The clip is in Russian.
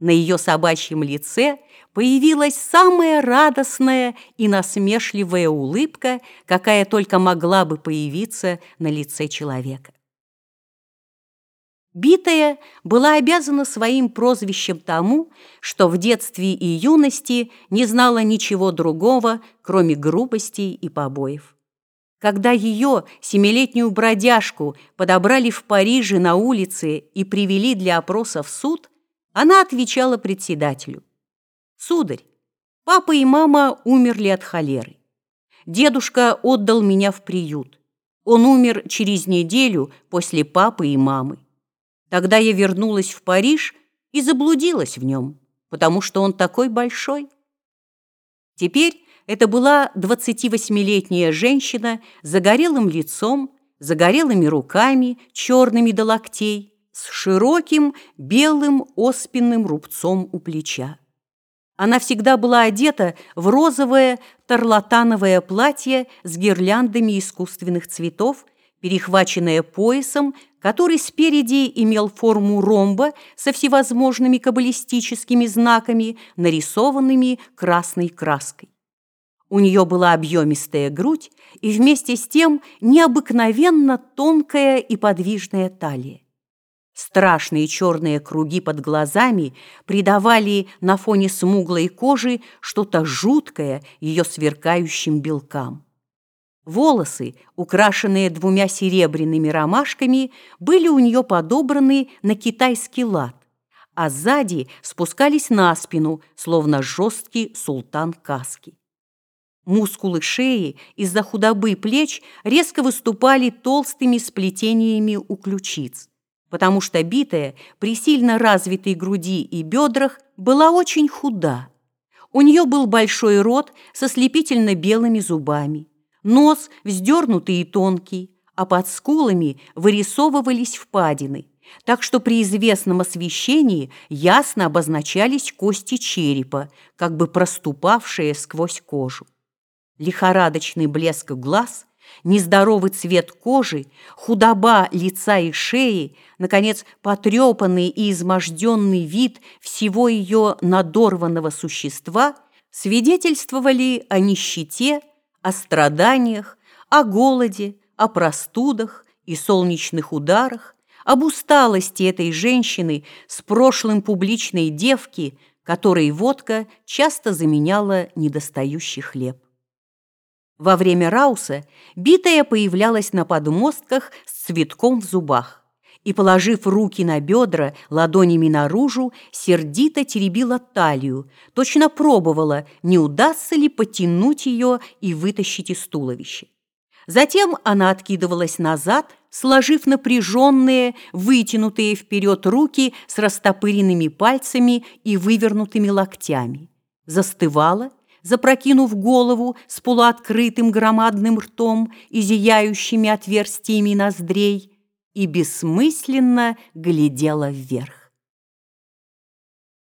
На ее собачьем лице появилась самая радостная и насмешливая улыбка, какая только могла бы появиться на лице человека. Битая была обязана своим прозвищем тому, что в детстве и юности не знала ничего другого, кроме грубостей и побоев. Когда ее, семилетнюю бродяжку, подобрали в Париже на улице и привели для опроса в суд, она отвечала председателю. «Сударь, папа и мама умерли от холеры. Дедушка отдал меня в приют. Он умер через неделю после папы и мамы. Тогда я вернулась в Париж и заблудилась в нем, потому что он такой большой». Теперь это была 28-летняя женщина с загорелым лицом, загорелыми руками, черными до локтей, с широким белым оспенным рубцом у плеча. Она всегда была одета в розовое тарлатановое платье с гирляндами искусственных цветов, перехваченное поясом, который спереди имел форму ромба со всевозможными каббалистическими знаками, нарисованными красной краской. У нее была объемистая грудь и вместе с тем необыкновенно тонкая и подвижная талия. Страшные черные круги под глазами придавали на фоне смуглой кожи что-то жуткое ее сверкающим белкам. Волосы, украшенные двумя серебряными ромашками, были у нее подобраны на китайский лад, а сзади спускались на спину, словно жесткий султан каски. Мускулы шеи из-за худобы плеч резко выступали толстыми сплетениями у ключиц, потому что битая при сильно развитой груди и бедрах была очень худа. У нее был большой рот со слепительно белыми зубами, нос вздернутый и тонкий, а под скулами вырисовывались впадины, так что при известном освещении ясно обозначались кости черепа, как бы проступавшие сквозь кожу лихорадочный блеск глаз, нездоровый цвет кожи, худоба лица и шеи, наконец, потрепанный и изможденный вид всего ее надорванного существа свидетельствовали о нищете, о страданиях, о голоде, о простудах и солнечных ударах, об усталости этой женщины с прошлым публичной девки, которой водка часто заменяла недостающий хлеб. Во время рауса битая появлялась на подмостках с цветком в зубах и, положив руки на бедра ладонями наружу, сердито теребила талию, точно пробовала, не удастся ли потянуть ее и вытащить из туловища. Затем она откидывалась назад, сложив напряженные, вытянутые вперед руки с растопыренными пальцами и вывернутыми локтями. Застывала запрокинув голову с полуоткрытым громадным ртом и зияющими отверстиями ноздрей, и бессмысленно глядела вверх.